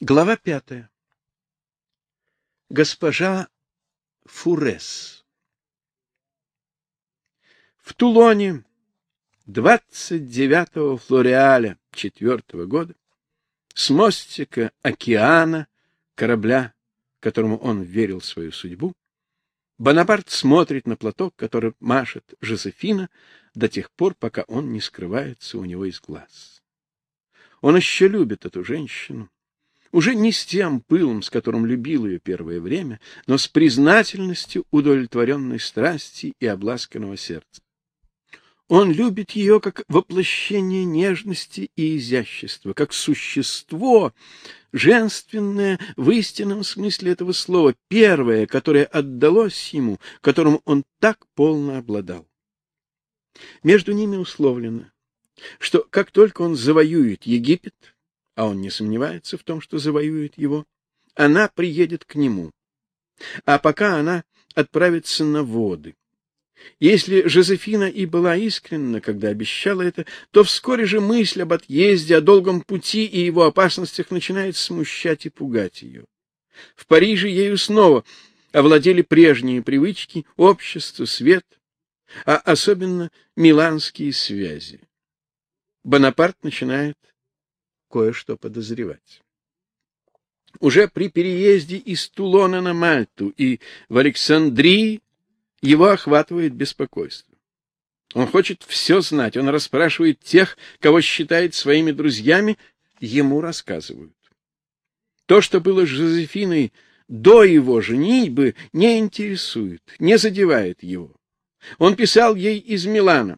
Глава пятая. Госпожа Фурес. В Тулоне 29-го флореаля четвертого года с мостика океана корабля, которому он верил свою судьбу, Бонапарт смотрит на платок, который машет Жозефина до тех пор, пока он не скрывается у него из глаз. Он еще любит эту женщину, уже не с тем пылом, с которым любил ее первое время, но с признательностью удовлетворенной страсти и обласканного сердца. Он любит ее как воплощение нежности и изящества, как существо, женственное в истинном смысле этого слова, первое, которое отдалось ему, которым он так полно обладал. Между ними условлено, что как только он завоюет Египет, а он не сомневается в том, что завоюет его, она приедет к нему. А пока она отправится на воды. Если Жозефина и была искренна, когда обещала это, то вскоре же мысль об отъезде, о долгом пути и его опасностях начинает смущать и пугать ее. В Париже ею снова овладели прежние привычки, общество, свет, а особенно миланские связи. Бонапарт начинает кое-что подозревать. Уже при переезде из Тулона на Мальту и в Александрии его охватывает беспокойство. Он хочет все знать, он расспрашивает тех, кого считает своими друзьями, ему рассказывают. То, что было с Жозефиной до его женитьбы, не интересует, не задевает его. Он писал ей из Милана.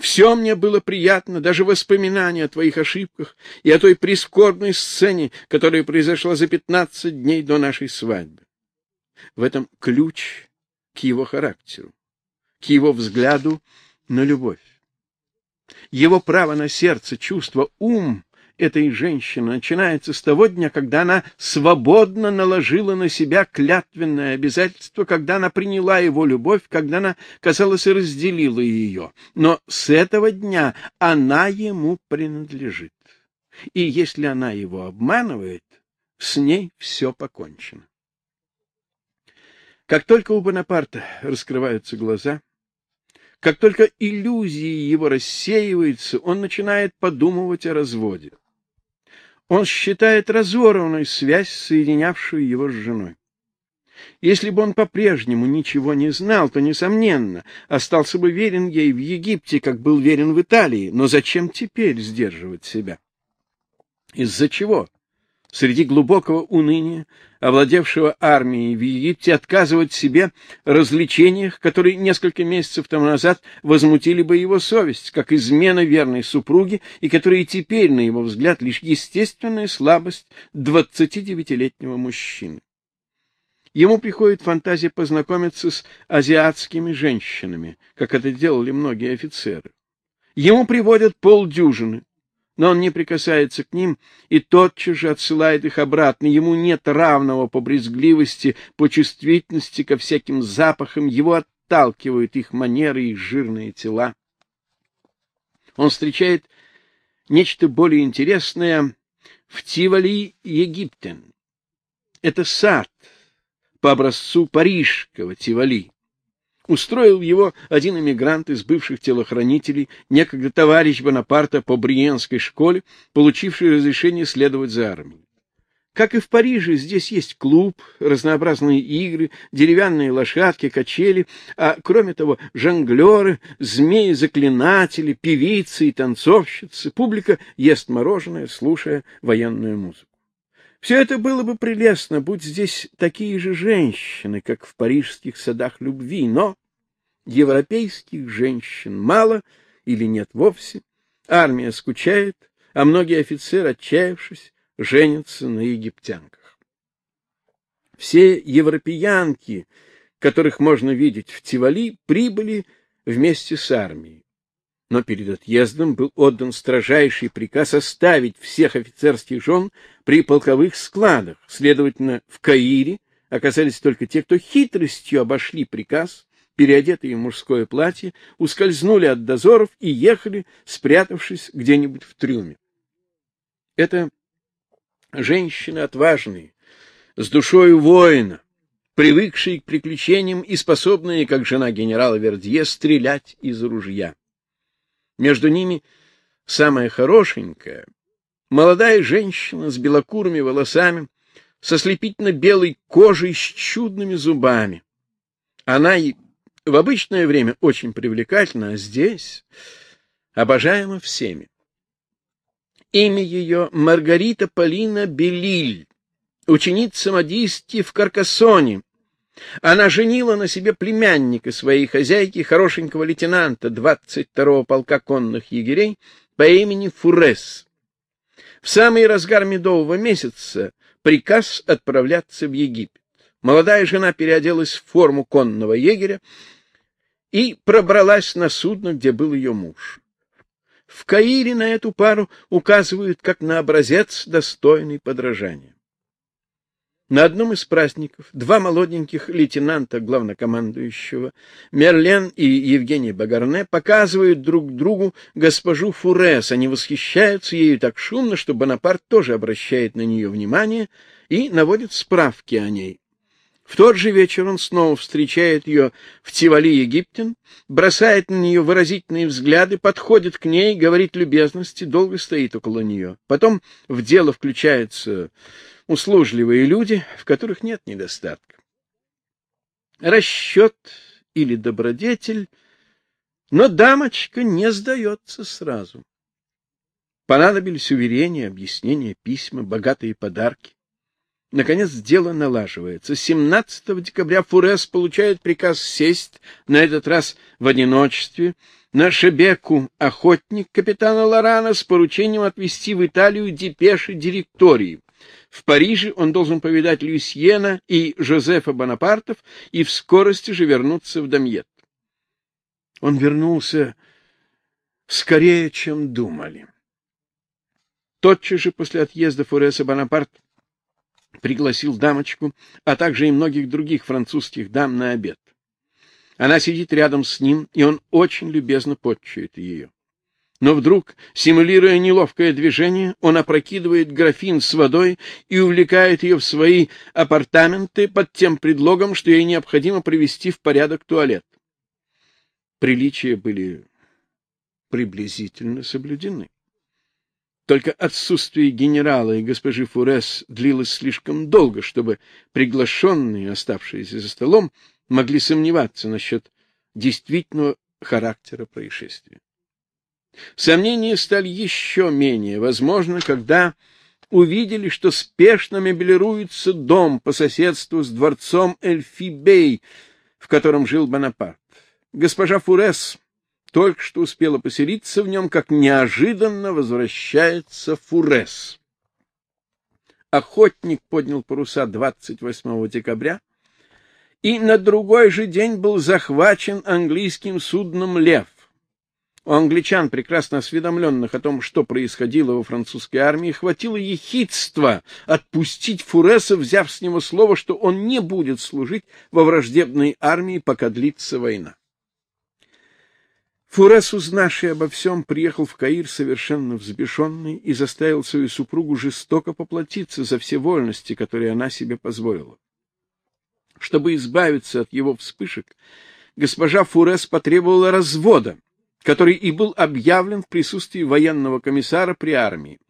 Все мне было приятно, даже воспоминания о твоих ошибках и о той прискорбной сцене, которая произошла за пятнадцать дней до нашей свадьбы. В этом ключ к его характеру, к его взгляду на любовь. Его право на сердце, чувство, ум этой женщины начинается с того дня, когда она свободно наложила на себя клятвенное обязательство, когда она приняла его любовь, когда она, казалось, разделила ее. Но с этого дня она ему принадлежит. И если она его обманывает, с ней все покончено. Как только у Бонапарта раскрываются глаза, как только иллюзии его рассеиваются, он начинает подумывать о разводе. Он считает разорванной связь, соединявшую его с женой. Если бы он по-прежнему ничего не знал, то, несомненно, остался бы верен ей в Египте, как был верен в Италии. Но зачем теперь сдерживать себя? Из-за чего? Среди глубокого уныния, овладевшего армией в Египте, отказывать себе развлечениях, которые несколько месяцев тому назад возмутили бы его совесть, как измена верной супруги, и которые теперь, на его взгляд, лишь естественная слабость двадцатидевятилетнего мужчины. Ему приходит фантазия познакомиться с азиатскими женщинами, как это делали многие офицеры. Ему приводят полдюжины, но он не прикасается к ним и тотчас же отсылает их обратно. Ему нет равного по брезгливости, по чувствительности ко всяким запахам, его отталкивают их манеры и жирные тела. Он встречает нечто более интересное в Тивали, Египтен. Это сад по образцу парижского Тивали. Устроил его один эмигрант из бывших телохранителей, некогда товарищ Бонапарта по Бриенской школе, получивший разрешение следовать за армией. Как и в Париже, здесь есть клуб, разнообразные игры, деревянные лошадки, качели, а кроме того, жонглеры, змеи-заклинатели, певицы и танцовщицы. Публика ест мороженое, слушая военную музыку. Все это было бы прелестно, будь здесь такие же женщины, как в парижских садах любви, но европейских женщин мало или нет вовсе, армия скучает, а многие офицеры, отчаявшись, женятся на египтянках. Все европеянки, которых можно видеть в Тивали, прибыли вместе с армией. Но перед отъездом был отдан строжайший приказ оставить всех офицерских жен при полковых складах. Следовательно, в Каире оказались только те, кто хитростью обошли приказ переодетые в мужское платье, ускользнули от дозоров и ехали, спрятавшись где-нибудь в трюме. Это Женщины отважные, с душой воина, привыкшие к приключениям и способные, как жена генерала Вердье, стрелять из ружья. Между ними самая хорошенькая, молодая женщина с белокурыми волосами, со слепительно белой кожей с чудными зубами. Она и в обычное время очень привлекательна, а здесь обожаема всеми. Имя ее Маргарита Полина Белиль, ученица модистки в Каркасоне. Она женила на себе племянника своей хозяйки, хорошенького лейтенанта 22-го полка конных егерей по имени Фурес. В самый разгар медового месяца приказ отправляться в Египет. Молодая жена переоделась в форму конного егеря и пробралась на судно, где был ее муж. В Каире на эту пару указывают как на образец, достойный подражания. На одном из праздников два молоденьких лейтенанта главнокомандующего, Мерлен и Евгений Багарне, показывают друг другу госпожу Фурес. Они восхищаются ею так шумно, что Бонапарт тоже обращает на нее внимание и наводит справки о ней. В тот же вечер он снова встречает ее в Тивали Египтин, бросает на нее выразительные взгляды, подходит к ней, говорит любезности, долго стоит около нее. Потом в дело включается услужливые люди, в которых нет недостатка. Расчет или добродетель, но дамочка не сдается сразу. Понадобились уверения, объяснения, письма, богатые подарки. Наконец дело налаживается. 17 декабря Фурес получает приказ сесть, на этот раз в одиночестве, на Шебеку охотник капитана Лорана с поручением отвезти в Италию депеши директории. В Париже он должен повидать Люсьена и Жозефа Бонапартов и в скорости же вернуться в Дамьет. Он вернулся скорее, чем думали. Тотчас же после отъезда Фуреса Бонапарт пригласил дамочку, а также и многих других французских дам на обед. Она сидит рядом с ним, и он очень любезно подчует ее. Но вдруг, симулируя неловкое движение, он опрокидывает графин с водой и увлекает ее в свои апартаменты под тем предлогом, что ей необходимо привести в порядок туалет. Приличия были приблизительно соблюдены. Только отсутствие генерала и госпожи Фурес длилось слишком долго, чтобы приглашенные, оставшиеся за столом, могли сомневаться насчет действительного характера происшествия. Сомнения стали еще менее возможны, когда увидели, что спешно мебелируется дом по соседству с дворцом Эльфибей, в котором жил Бонапарт. Госпожа Фурес только что успела поселиться в нем, как неожиданно возвращается Фурес. Охотник поднял паруса 28 декабря и на другой же день был захвачен английским судном «Лев». У англичан, прекрасно осведомленных о том, что происходило во французской армии, хватило ехидства отпустить Фуреса, взяв с него слово, что он не будет служить во враждебной армии, пока длится война. Фурес, узнавший обо всем, приехал в Каир совершенно взбешенный и заставил свою супругу жестоко поплатиться за все вольности, которые она себе позволила. Чтобы избавиться от его вспышек, госпожа Фурес потребовала развода, который и был объявлен в присутствии военного комиссара при армии.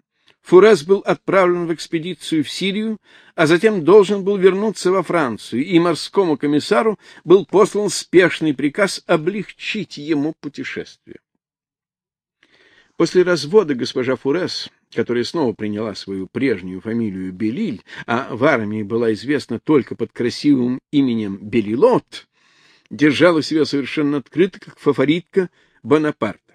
Фурес был отправлен в экспедицию в Сирию, а затем должен был вернуться во Францию, и морскому комиссару был послан спешный приказ облегчить ему путешествие. После развода госпожа Фурес, которая снова приняла свою прежнюю фамилию Белиль, а в армии была известна только под красивым именем Белилот, держала себя совершенно открыто, как фаворитка Бонапарта.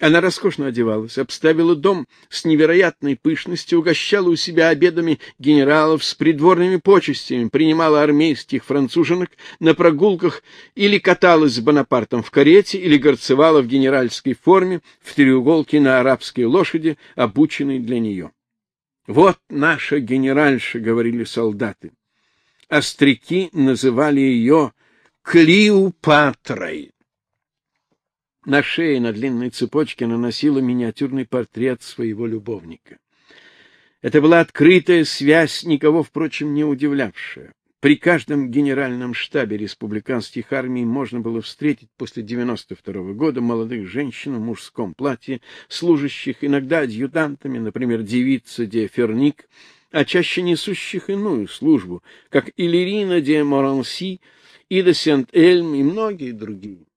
Она роскошно одевалась, обставила дом с невероятной пышностью, угощала у себя обедами генералов с придворными почестями, принимала армейских француженок на прогулках или каталась с Бонапартом в карете, или горцевала в генеральской форме в треуголке на арабской лошади, обученной для нее. «Вот наша генеральша», — говорили солдаты. Остряки называли ее Клеопатрой. На шее на длинной цепочке наносила миниатюрный портрет своего любовника. Это была открытая связь, никого, впрочем, не удивлявшая. При каждом генеральном штабе республиканских армий можно было встретить после 92 -го года молодых женщин в мужском платье, служащих иногда адъютантами, например, девица де Ферник, а чаще несущих иную службу, как Иллирина де Моранси, Ида Сент-Эльм и многие другие.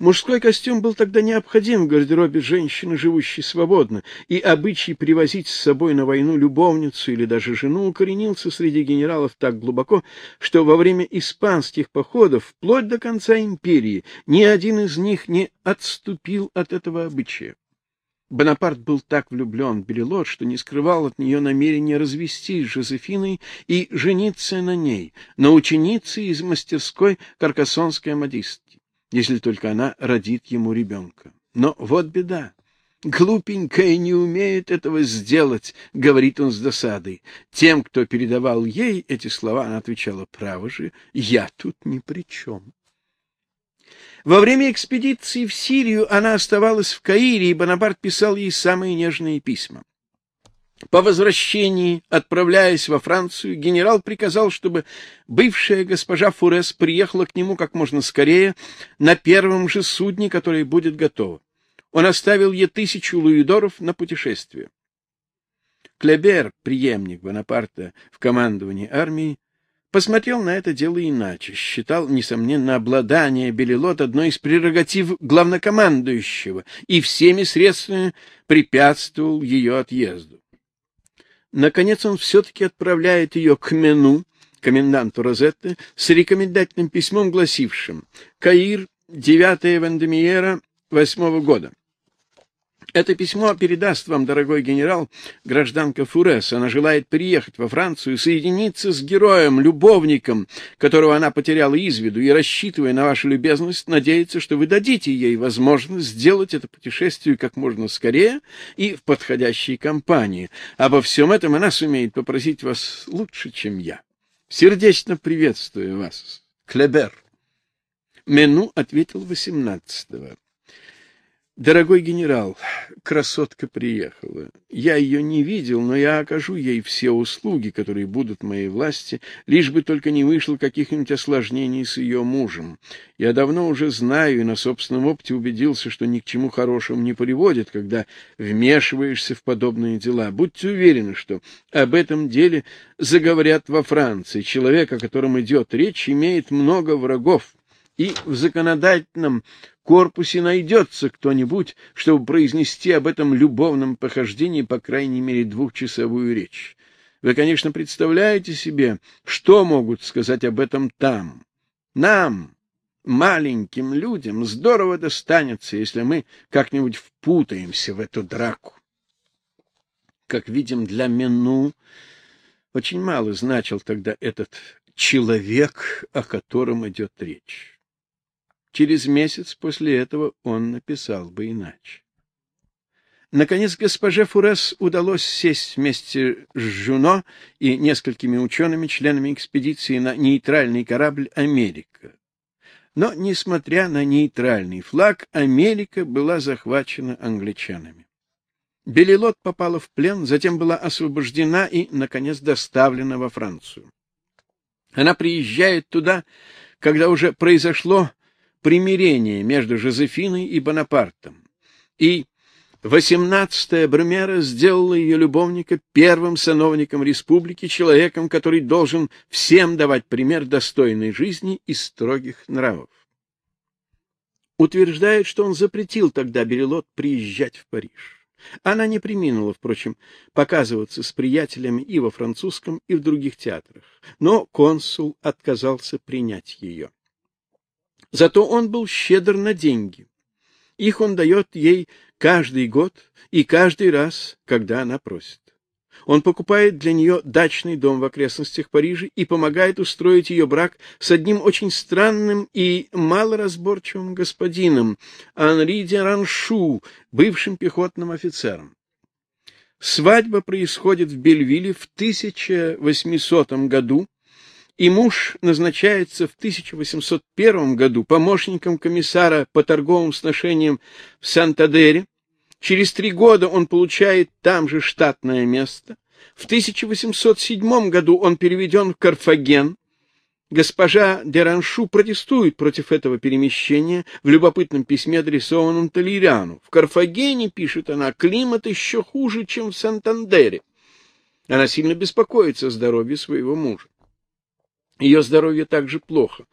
Мужской костюм был тогда необходим в гардеробе женщины, живущей свободно, и обычай привозить с собой на войну любовницу или даже жену укоренился среди генералов так глубоко, что во время испанских походов, вплоть до конца империи, ни один из них не отступил от этого обычая. Бонапарт был так влюблен в Белилот, что не скрывал от нее намерения развестись с Жозефиной и жениться на ней, на ученице из мастерской каркасонской модистки если только она родит ему ребенка. Но вот беда. Глупенькая не умеет этого сделать, говорит он с досадой. Тем, кто передавал ей эти слова, она отвечала: "Право же, я тут ни при чем». Во время экспедиции в Сирию она оставалась в Каире, и Бонапарт писал ей самые нежные письма. По возвращении, отправляясь во Францию, генерал приказал, чтобы бывшая госпожа Фурес приехала к нему как можно скорее на первом же судне, которое будет готово. Он оставил ей тысячу луидоров на путешествие. Клебер, преемник Бонапарта в командовании армии, посмотрел на это дело иначе, считал, несомненно, обладание Белилот одной из прерогатив главнокомандующего и всеми средствами препятствовал ее отъезду. Наконец он все-таки отправляет ее к Мену, коменданту Розетты, с рекомендательным письмом, гласившим «Каир, 9 Вендемиера, 8 года. Это письмо передаст вам, дорогой генерал, гражданка Фурес. Она желает приехать во Францию, соединиться с героем, любовником, которого она потеряла из виду, и, рассчитывая на вашу любезность, надеется, что вы дадите ей возможность сделать это путешествие как можно скорее и в подходящей компании. Обо всем этом она сумеет попросить вас лучше, чем я. Сердечно приветствую вас, Клебер. Мену ответил восемнадцатого. Дорогой генерал, красотка приехала. Я ее не видел, но я окажу ей все услуги, которые будут моей власти, лишь бы только не вышло каких-нибудь осложнений с ее мужем. Я давно уже знаю и на собственном опыте убедился, что ни к чему хорошему не приводит, когда вмешиваешься в подобные дела. Будьте уверены, что об этом деле заговорят во Франции. Человек, о котором идет речь, имеет много врагов и в законодательном корпусе найдется кто-нибудь, чтобы произнести об этом любовном похождении по крайней мере двухчасовую речь. Вы, конечно, представляете себе, что могут сказать об этом там. Нам, маленьким людям, здорово достанется, если мы как-нибудь впутаемся в эту драку. Как видим, для Мену очень мало значил тогда этот человек, о котором идет речь. Через месяц после этого он написал бы иначе. Наконец госпоже Фурес удалось сесть вместе с Жуно и несколькими учеными, членами экспедиции на нейтральный корабль Америка. Но несмотря на нейтральный флаг, Америка была захвачена англичанами. Белилот попала в плен, затем была освобождена и наконец доставлена во Францию. Она приезжает туда, когда уже произошло примирение между Жозефиной и Бонапартом. И 18-я Брюмера сделала ее любовника первым сановником республики, человеком, который должен всем давать пример достойной жизни и строгих нравов. Утверждает, что он запретил тогда Берелот приезжать в Париж. Она не преминула, впрочем, показываться с приятелями и во французском, и в других театрах, но консул отказался принять ее. Зато он был щедр на деньги. Их он дает ей каждый год и каждый раз, когда она просит. Он покупает для нее дачный дом в окрестностях Парижа и помогает устроить ее брак с одним очень странным и малоразборчивым господином, Анри де Раншу, бывшим пехотным офицером. Свадьба происходит в Бельвилле в 1800 году, и муж назначается в 1801 году помощником комиссара по торговым сношениям в Сантадере, Через три года он получает там же штатное место. В 1807 году он переведен в Карфаген. Госпожа Дераншу протестует против этого перемещения в любопытном письме, адресованном Толерану. В Карфагене, пишет она, климат еще хуже, чем в Сантандере. Она сильно беспокоится о здоровье своего мужа. Ее здоровье также плохо.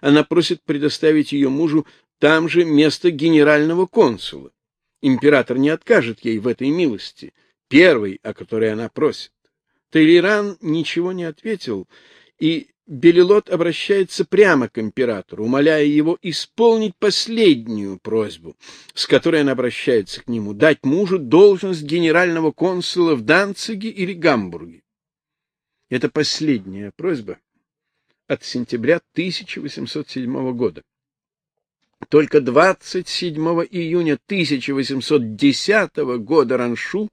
Она просит предоставить ее мужу там же место генерального консула. Император не откажет ей в этой милости, первой, о которой она просит. Толеран ничего не ответил, и Белилот обращается прямо к императору, умоляя его исполнить последнюю просьбу, с которой он обращается к нему, дать мужу должность генерального консула в Данциге или Гамбурге. Это последняя просьба от сентября 1807 года. Только 27 июня 1810 года Раншу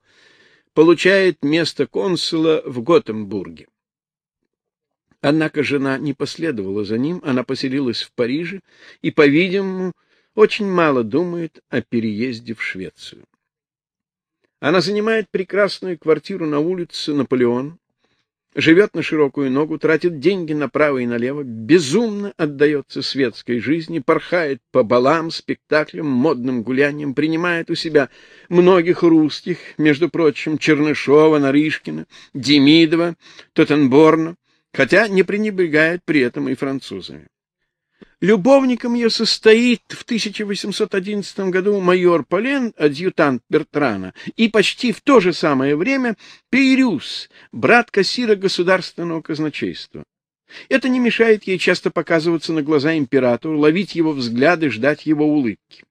получает место консула в Готембурге. Однако жена не последовала за ним, она поселилась в Париже и, по-видимому, очень мало думает о переезде в Швецию. Она занимает прекрасную квартиру на улице Наполеон, живет на широкую ногу, тратит деньги направо и налево, безумно отдается светской жизни, порхает по балам, спектаклям, модным гуляниям, принимает у себя многих русских, между прочим, Чернышова, Нарышкина, Демидова, Тоттенборна, хотя не пренебрегает при этом и французами. Любовником ее состоит в 1811 году майор Полен, адъютант Бертрана, и почти в то же самое время Пейрюс, брат кассира государственного казначейства. Это не мешает ей часто показываться на глаза императору, ловить его взгляды, ждать его улыбки.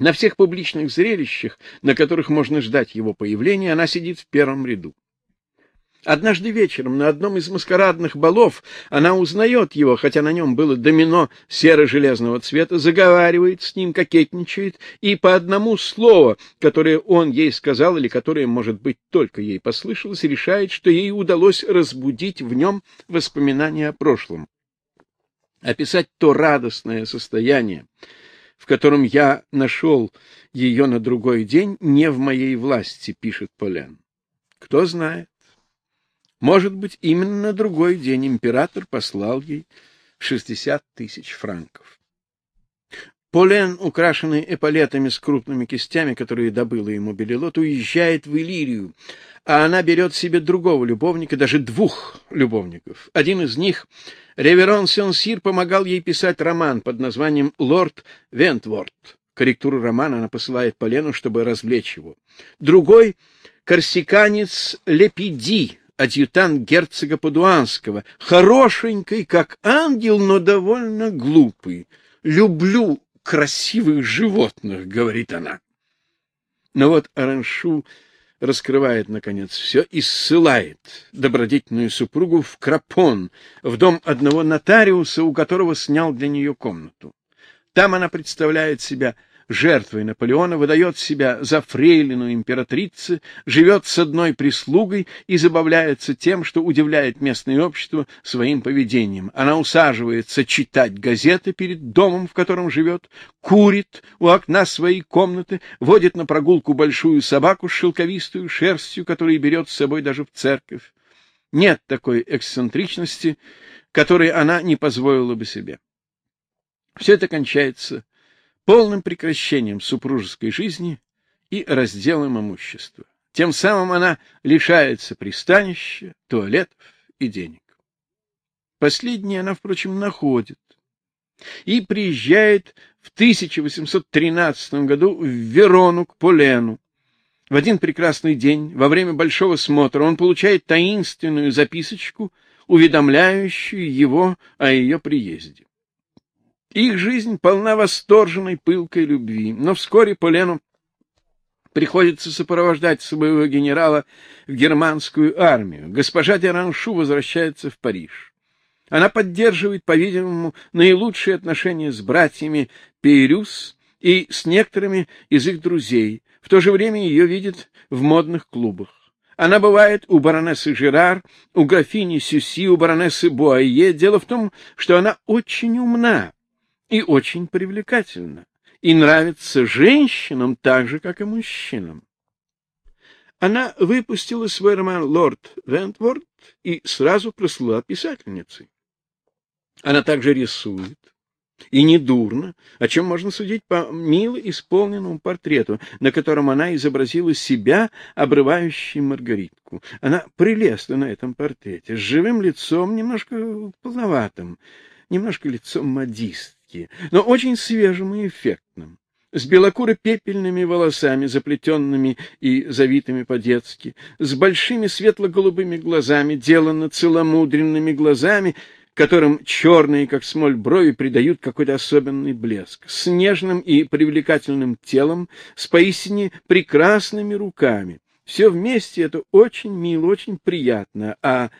На всех публичных зрелищах, на которых можно ждать его появления, она сидит в первом ряду. Однажды вечером на одном из маскарадных балов она узнает его, хотя на нем было домино серо-железного цвета, заговаривает с ним, кокетничает, и по одному слову, которое он ей сказал или которое, может быть, только ей послышалось, решает, что ей удалось разбудить в нем воспоминания о прошлом. Описать то радостное состояние, в котором я нашел ее на другой день, не в моей власти, пишет Полен. Кто знает, может быть, именно на другой день император послал ей шестьдесят тысяч франков. Полен, украшенный эполетами с крупными кистями, которые добыла ему Белилот, уезжает в Иллирию, а она берет себе другого любовника, даже двух любовников. Один из них, Реверон Сенсир, помогал ей писать роман под названием «Лорд Вентворд». Корректуру романа она посылает Полену, чтобы развлечь его. Другой — корсиканец Лепиди, адъютант герцога Падуанского, хорошенький, как ангел, но довольно глупый. Люблю красивых животных, говорит она. Но вот Араншу раскрывает, наконец, все и ссылает добродетельную супругу в Крапон, в дом одного нотариуса, у которого снял для нее комнату. Там она представляет себя жертвой Наполеона, выдает себя за фрейлину императрицы, живет с одной прислугой и забавляется тем, что удивляет местное общество своим поведением. Она усаживается читать газеты перед домом, в котором живет, курит у окна своей комнаты, водит на прогулку большую собаку с шелковистую шерстью, которую берет с собой даже в церковь. Нет такой эксцентричности, которой она не позволила бы себе. Все это кончается полным прекращением супружеской жизни и разделом имущества. Тем самым она лишается пристанища, туалетов и денег. Последнее она, впрочем, находит и приезжает в 1813 году в Верону к Полену. В один прекрасный день, во время большого смотра, он получает таинственную записочку, уведомляющую его о ее приезде. Их жизнь полна восторженной пылкой любви, но вскоре Полену приходится сопровождать своего генерала в германскую армию. Госпожа Дераншу возвращается в Париж. Она поддерживает, по-видимому, наилучшие отношения с братьями Пейрюс и с некоторыми из их друзей. В то же время ее видят в модных клубах. Она бывает у баронессы Жерар, у графини Сюси, у баронессы Буайе. Дело в том, что она очень умна и очень привлекательна. и нравится женщинам так же, как и мужчинам. Она выпустила свой роман «Лорд Вентворд» и сразу прослыла писательницей. Она также рисует, и недурно, о чем можно судить по мило исполненному портрету, на котором она изобразила себя, обрывающей Маргаритку. Она прелестна на этом портрете, с живым лицом, немножко полноватым, немножко лицом модистки, но очень свежим и эффектным с белокуро-пепельными волосами, заплетенными и завитыми по-детски, с большими светло-голубыми глазами, деланно целомудренными глазами, которым черные, как смоль, брови придают какой-то особенный блеск, с нежным и привлекательным телом, с поистине прекрасными руками. Все вместе это очень мило, очень приятно, а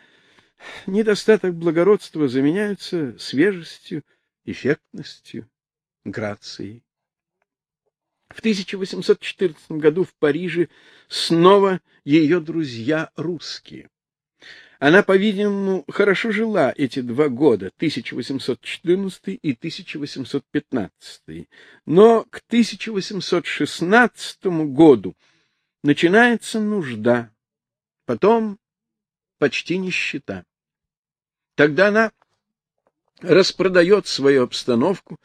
недостаток благородства заменяется свежестью, эффектностью, грацией. В 1814 году в Париже снова ее друзья русские. Она, по-видимому, хорошо жила эти два года, 1814 и 1815. Но к 1816 году начинается нужда, потом почти нищета. Тогда она распродает свою обстановку,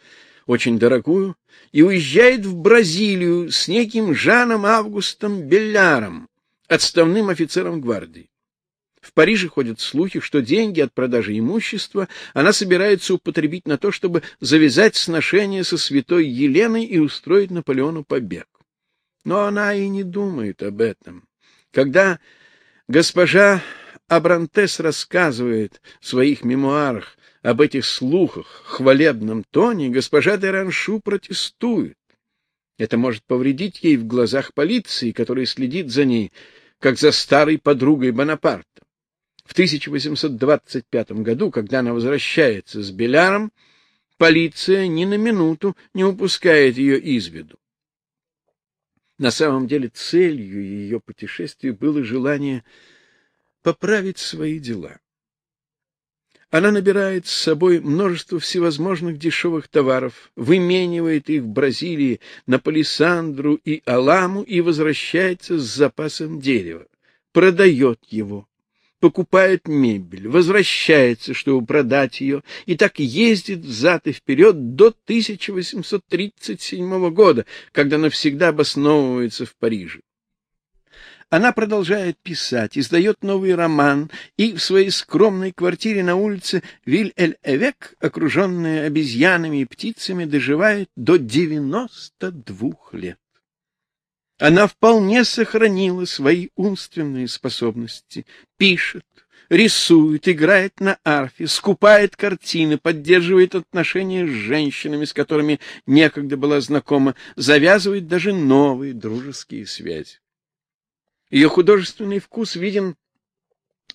очень дорогую, и уезжает в Бразилию с неким Жаном Августом Белляром, отставным офицером гвардии. В Париже ходят слухи, что деньги от продажи имущества она собирается употребить на то, чтобы завязать сношения со святой Еленой и устроить Наполеону побег. Но она и не думает об этом. Когда госпожа Абрантес рассказывает в своих мемуарах об этих слухах, хвалебном тоне, госпожа де Раншу протестует. Это может повредить ей в глазах полиции, которая следит за ней, как за старой подругой Бонапарта. В 1825 году, когда она возвращается с Беляром, полиция ни на минуту не упускает ее из виду. На самом деле целью ее путешествия было желание поправить свои дела. Она набирает с собой множество всевозможных дешевых товаров, выменивает их в Бразилии на палисандру и аламу и возвращается с запасом дерева, продает его, покупает мебель, возвращается, чтобы продать ее, и так ездит взад и вперед до 1837 года, когда навсегда обосновывается в Париже. Она продолжает писать, издает новый роман и в своей скромной квартире на улице Виль-эль-Эвек, окруженная обезьянами и птицами, доживает до 92 лет. Она вполне сохранила свои умственные способности, пишет, рисует, играет на арфе, скупает картины, поддерживает отношения с женщинами, с которыми некогда была знакома, завязывает даже новые дружеские связи. Ее художественный вкус виден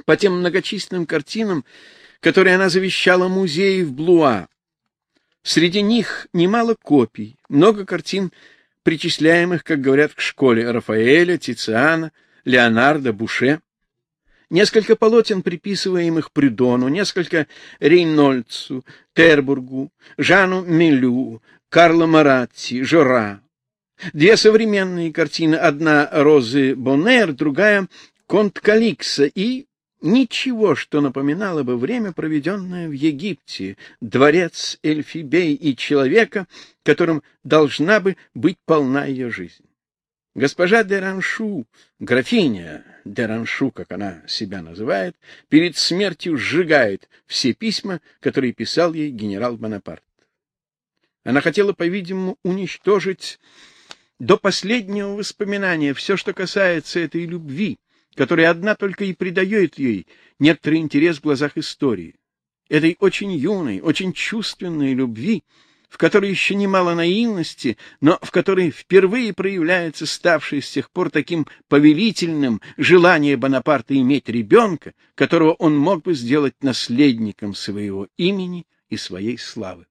по тем многочисленным картинам, которые она завещала музею в Блуа. Среди них немало копий, много картин, причисляемых, как говорят, к школе Рафаэля, Тициана, Леонардо, Буше. Несколько полотен, приписываемых Придону, несколько Рейнольдсу, Тербургу, Жану Мелю, Карло Маратти, Жора, Две современные картины, одна Розы Боннер, другая Конт Каликса и ничего, что напоминало бы время, проведенное в Египте, дворец Эльфибей и человека, которым должна бы быть полна ее жизнь. Госпожа де Раншу, графиня де Раншу, как она себя называет, перед смертью сжигает все письма, которые писал ей генерал Бонапарт. Она хотела, по-видимому, уничтожить до последнего воспоминания все, что касается этой любви, которая одна только и придает ей некоторый интерес в глазах истории. Этой очень юной, очень чувственной любви, в которой еще немало наивности, но в которой впервые проявляется ставшее с тех пор таким повелительным желание Бонапарта иметь ребенка, которого он мог бы сделать наследником своего имени и своей славы.